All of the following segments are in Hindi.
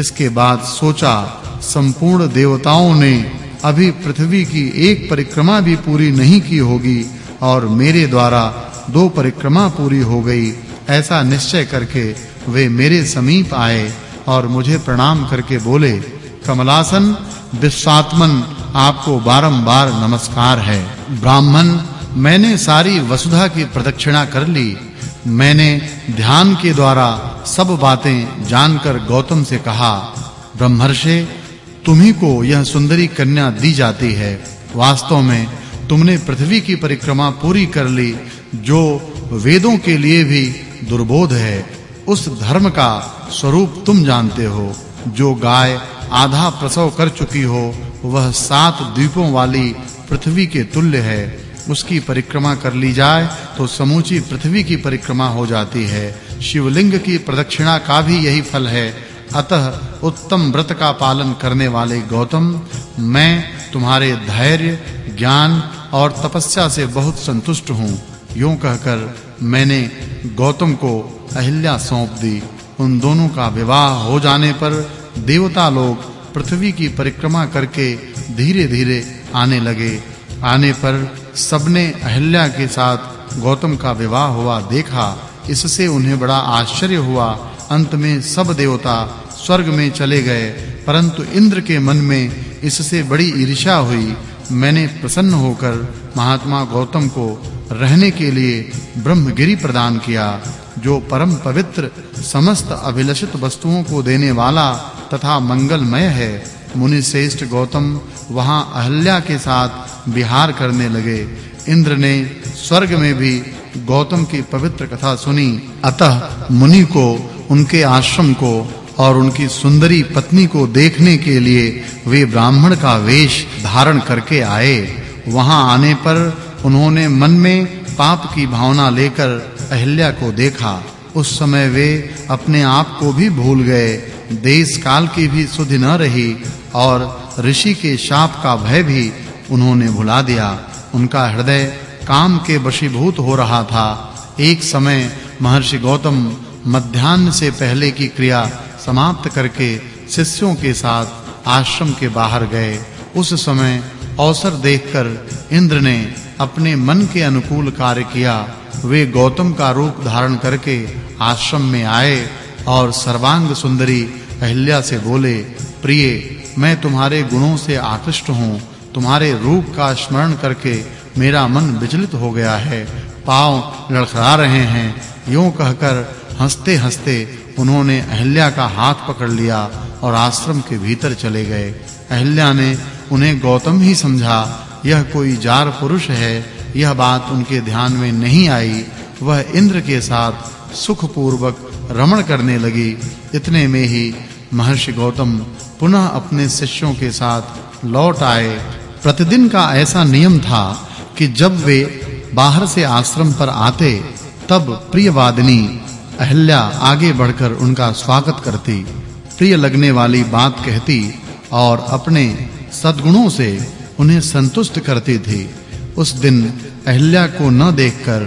इसके बाद सोचा, संपूर्ण देवताओं ने अभी पृथ्वी की एक परिक्रमा भी पूरी नहीं की होगी और मेरे द्वारा दो परिक्रमा पूरी हो गई। ऐसा निश्चय करके वे मेरे समीप आए और मुझे प्रणाम करके बोले, कमलासन, विश्वात्मन, आपको बारंबार नमस्कार है। ब्राह्मण, मैंने सारी वसुधा की प्रदक्षिणा कर ली। मैंने ध्यान के द्वारा सब बातें जानकर गौतम से कहा, ब्रह्मर्षि, तुम्ही को यह सुंदरी कन्या दी जाती है। वास्तव में तुमने पृथ्वी की परिक्रमा पूरी कर ली, जो वेदों के लिए भी दुर्बोध है। उस धर्म का स्वरूप तुम जानते हो, जो गाय आधा प्रसव कर चुकी हो, वह सात द्वीपों वाली पृथ्वी के तुल्य है। उसकी परिक्रमा कर ली जाए तो समूची पृथ्वी की परिक्रमा हो जाती है। शिवलिंग की प्रदक्षिणा का भी यही फल है। अतः उत्तम व्रत का पालन करने वाले गौतम, मैं तुम्हारे धैर्य, ज्ञान और तपस्या से बहुत संतुष्ट हूँ। यूँ कहकर मैंने गौतम को अहिल्या सौंप दी। उन दोनों का विवाह हो जाने पर देवता लोग पृथ्वी की परिक्रमा करके धीरे-धीरे आने लगे। आने पर सबने अहिल्या के साथ गौतम का विवाह हुआ, देखा। इससे उन्हें बड़ा आश्चर्य हुआ। अंत में सब देवता स्वर्ग में चले गए, परंतु इंद्र के मन में इससे बड़ी ईर्ष्या हुई। मैंने प्रसन्न होकर महात्मा गौतम को रहने के लिए ब्रह्मगिरि प्रदान किया, जो परम पवित्र समस्त अभिलषित वस्तुओं को देने वाला तथा मंगलमय है। मुनि श्रेष्ठ गौतम वहाँ अहल्या के साथ विहार करने लगे। इंद्र ने स्वर्ग में भी गौतम की पवित्र कथा सुनी। अतः मुनि को, उनके आश्रम को और उनकी सुंदरी पत्नी को देखने के लिए वे ब्राह्मण का वेश धारण करके आए। वहाँ आने पर उन्होंने मन में पाप की भावना लेकर अहल्या को देखा। उस समय वे अपने आप को भी भूल गए। देश काल की भी सुधि न रही। और ऋषि के शाप का भय भी उन्होंने भुला दिया। उनका हृदय काम के वशीभूत हो रहा था। एक समय महर्षि गौतम मध्याह्न से पहले की क्रिया समाप्त करके शिष्यों के साथ आश्रम के बाहर गए। उस समय अवसर देखकर इंद्र ने अपने मन के अनुकूल कार्य किया। वे गौतम का रूप धारण करके आश्रम में आए और सर्वांग सुंदरी अहिल्या से बोले, प्रिय मैं तुम्हारे गुणों से आकृष्ट हूँ। तुम्हारे रूप का स्मरण करके मेरा मन विचलित हो गया है। पाँव लड़खड़ा रहे हैं। यूँ कहकर हंसते-हंसते उन्होंने अहल्या का हाथ पकड़ लिया और आश्रम के भीतर चले गए। अहल्या ने उन्हें गौतम ही समझा, यह कोई जार पुरुष है। यह बात उनके ध्यान में नहीं आई। वह इंद्र के साथ सुख पूर्वक रमण करने लगी। इतने में ही महर्षि गौतम पुनः अपने शिष्यों के साथ लौट आए। प्रतिदिन का ऐसा नियम था कि जब वे बाहर से आश्रम पर आते, तब प्रियवादिनी अहल्या आगे बढ़कर उनका स्वागत करती। प्रिय लगने वाली बात कहती और अपने सद्गुणों से उन्हें संतुष्ट करती थी। उस दिन अहल्या को न देखकर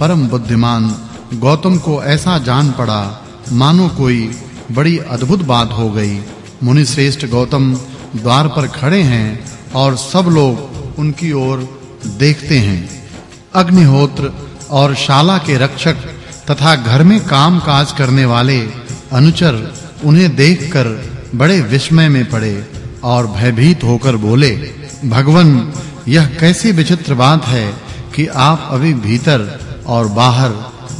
परम बुद्धिमान गौतम को ऐसा जान पड़ा, मानो कोई बड़ी अद्भुत बात हो गई। मुनि श्रेष्ठ गौतम द्वार पर खड़े हैं और सब लोग उनकी ओर देखते हैं। अग्निहोत्र और शाला के रक्षक तथा घर में काम काज करने वाले अनुचर उन्हें देखकर बड़े विस्मय में पड़े और भयभीत होकर बोले, भगवन, यह कैसी विचित्र बात है कि आप अभी भीतर और बाहर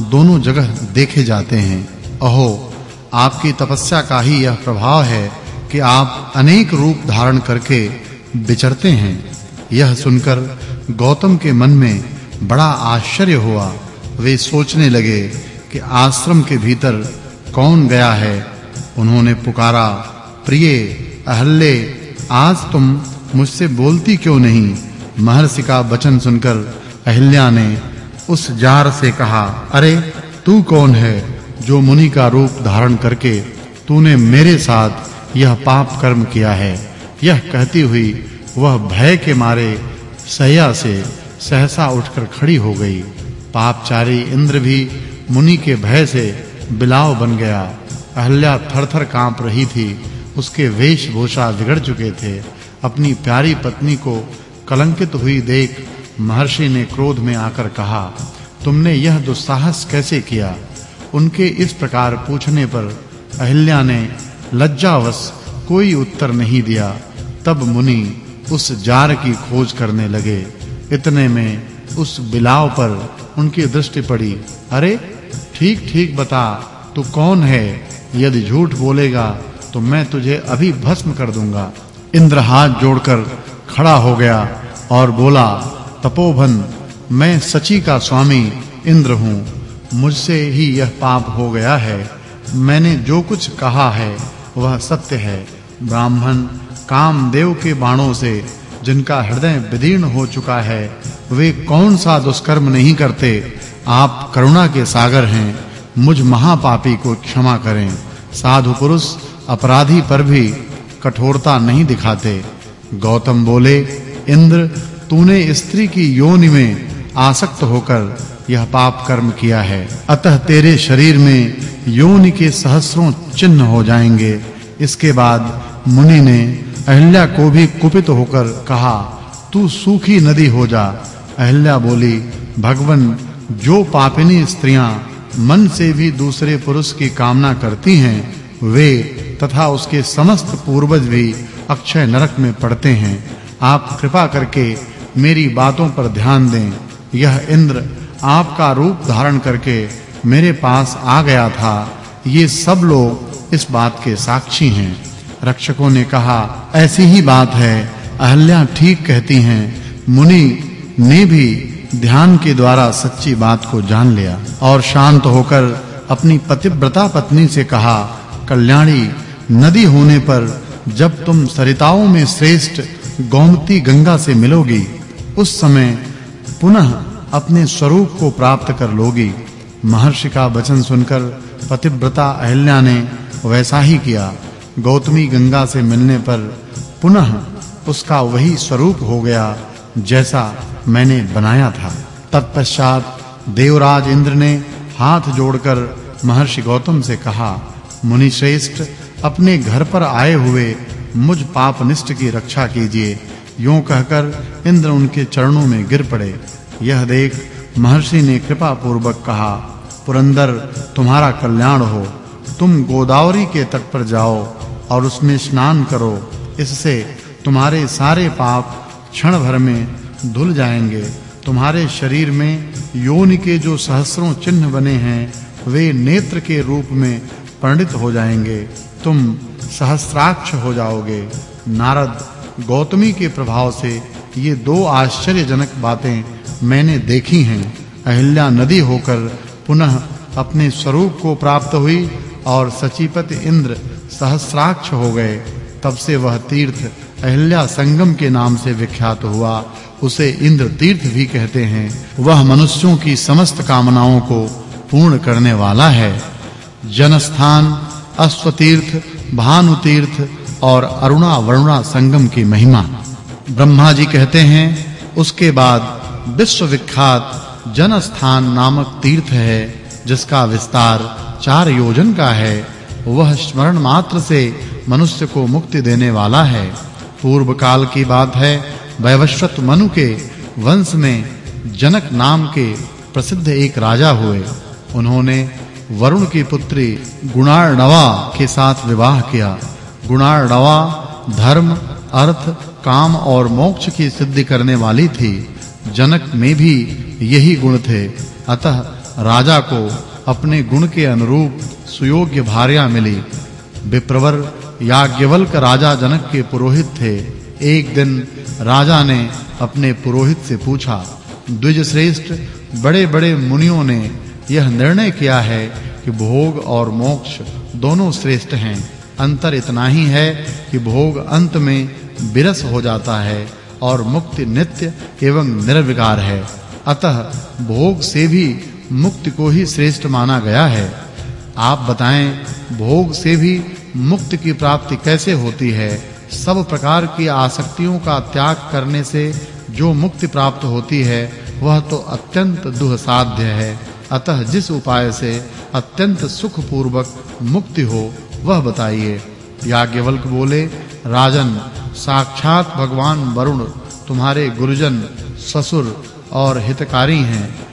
दोनों जगह देखे जाते हैं। अहो आपकी तपस्या का ही यह प्रभाव है कि आप अनेक रूप धारण करके विचरते हैं। यह सुनकर गौतम के मन में बड़ा आश्चर्य हुआ। वे सोचने लगे कि आश्रम के भीतर कौन गया है। उन्होंने पुकारा, प्रिय अहल्ले आज तुम मुझसे बोलती क्यों नहीं? महर्षि का वचन सुनकर अहिल्या ने उस जार से कहा, अरे, तू कौन है? जो मुनि का रूप धारण करके तूने मेरे साथ यह पाप कर्म किया है, यह कहती हुई वह भय के मारे सया से सहसा उठकर खड़ी हो गई। पापचारी इंद्र भी मुनि के भय से बिलाव बन गया। अहल्या थरथर काँप रही थी, उसके वेशभूषा बिगड़ चुके थे। अपनी प्यारी पत्नी को कलंकित हुई देख महर्षि ने क्रोध में आकर कहा, तुमने यह दुस्साहस कैसे किया? उनके इस प्रकार पूछने पर अहिल्या ने लज्जावश कोई उत्तर नहीं दिया। तब मुनि उस जार की खोज करने लगे। इतने में उस बिलाव पर उनकी दृष्टि पड़ी। अरे ठीक-ठीक बता, तू कौन है? यदि झूठ बोलेगा तो मैं तुझे अभी भस्म कर दूँगा। इंद्र हाथ जोड़कर खड़ा हो गया और बोला तपोवन मैं सची का स्वामी इंद्र हूँ। मुझसे ही यह पाप हो गया है। मैंने जो कुछ कहा है, वह सत्य है। ब्राह्मण कामदेव के बाणों से, जिनका हृदय विदीर्ण हो चुका है, वे कौन सा दुष्कर्म नहीं करते? आप करुणा के सागर हैं। मुझ महापापी को क्षमा करें। साधु पुरुष अपराधी पर भी कठोरता नहीं दिखाते। गौतम बोले, इंद्र, तूने स्त्री की योनि में आसक्त होकर यह पाप कर्म किया है। अतः तेरे शरीर में योनि के सहस्रों चिन्ह हो जाएँगे। इसके बाद मुनि ने अहिल्या को भी कुपित होकर कहा, तू सूखी नदी हो जा। अहिल्या बोली, भगवन, जो पापिनी स्त्रियाँ मन से भी दूसरे पुरुष की कामना करती हैं, वे तथा उसके समस्त पूर्वज भी अक्षय नरक में पड़ते हैं। आप कृपा करके मेरी बातों पर ध्यान दें। यह इंद्र आपका रूप धारण करके मेरे पास आ गया था। ये सब लोग इस बात के साक्षी हैं। रक्षकों ने कहा, ऐसी ही बात है। अहल्या ठीक कहती हैं। मुनि ने भी ध्यान के द्वारा सच्ची बात को जान लिया और शांत होकर अपनी पतिव्रता पत्नी से कहा, कल्याणी, नदी होने पर जब तुम सरिताओं में श्रेष्ठ गोमती गंगा से मिलोगी, उस समय पुनः अपने स्वरूप को प्राप्त कर लोगी। महर्षि का वचन सुनकर पतिव्रता अहिल्या ने वैसा ही किया। गौतमी गंगा से मिलने पर पुनः उसका वही स्वरूप हो गया जैसा मैंने बनाया था। तत्पश्चात देवराज इंद्र ने हाथ जोड़कर महर्षि गौतम से कहा मुनि श्रेष्ठ अपने घर पर आए हुए मुझ पापनिष्ठ की रक्षा कीजिए। यूँ कहकर इंद्र उनके चरणों में गिर पड़े। यह देख महर्षि ने कृपा पूर्वक कहा, पुरंदर, तुम्हारा कल्याण हो। तुम गोदावरी के तट पर जाओ और उसमें स्नान करो। इससे तुम्हारे सारे पाप क्षण भर में धुल जाएँगे। तुम्हारे शरीर में योनि के जो सहस्रों चिन्ह बने हैं, वे नेत्र के रूप में परिणित हो जाएँगे। तुम सहस्राक्ष हो जाओगे। नारद, गौतमी के प्रभाव से ये दो आश्चर्यजनक बातें मैंने देखी हैं। अहिल्या नदी होकर पुनः अपने स्वरूप को प्राप्त हुई और सचीपति इंद्र सहस्राक्ष हो गए। तब से वह तीर्थ अहिल्या संगम के नाम से विख्यात हुआ। उसे इंद्र तीर्थ भी कहते हैं। वह मनुष्यों की समस्त कामनाओं को पूर्ण करने वाला है। जनस्थान, अश्वतीर्थ, भानुतीर्थ और अरुणा वरुणा संगम की महिमा। ब्रह्मा जी कहते हैं, उसके बाद विश्व विख्यात जन स्थान नामक तीर्थ है, जिसका विस्तार चार योजन का है। वह स्मरण मात्र से मनुष्य को मुक्ति देने वाला है। पूर्व काल की बात है वैवस्वत मनु के वंश में जनक नाम के प्रसिद्ध एक राजा हुए। उन्होंने वरुण की पुत्री गुणार्णवा के साथ विवाह किया। गुणार्णवा धर्म, अर्थ, काम और मोक्ष की सिद्धि करने वाली थी। जनक में भी यही गुण थे। अतः राजा को अपने गुण के अनुरूप सुयोग्य भार्या मिली। विप्रवर याज्ञवल्क राजा जनक के पुरोहित थे। एक दिन राजा ने अपने पुरोहित से पूछा द्विज श्रेष्ठ बड़े-बड़े मुनियों ने यह निर्णय किया है कि भोग और मोक्ष दोनों श्रेष्ठ हैं। अंतर इतना ही है कि भोग अंत में विरस हो जाता है। और मुक्ति नित्य एवं निर्विकार है। अतः भोग से भी मुक्ति को ही श्रेष्ठ माना गया है। आप बताएँ, भोग से भी मुक्ति की प्राप्ति कैसे होती है? सब प्रकार की आसक्तियों का त्याग करने से जो मुक्ति प्राप्त होती है, वह तो अत्यंत दुःसाध्य है। अतः जिस उपाय से अत्यंत सुख पूर्वक मुक्ति हो, वह बताइए। याज्ञवल्क बोले, राजन साक्षात भगवान वरुण तुम्हारे गुरुजन ससुर और हितकारी हैं।